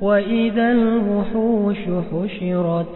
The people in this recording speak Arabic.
وإذا الوحوش حشرت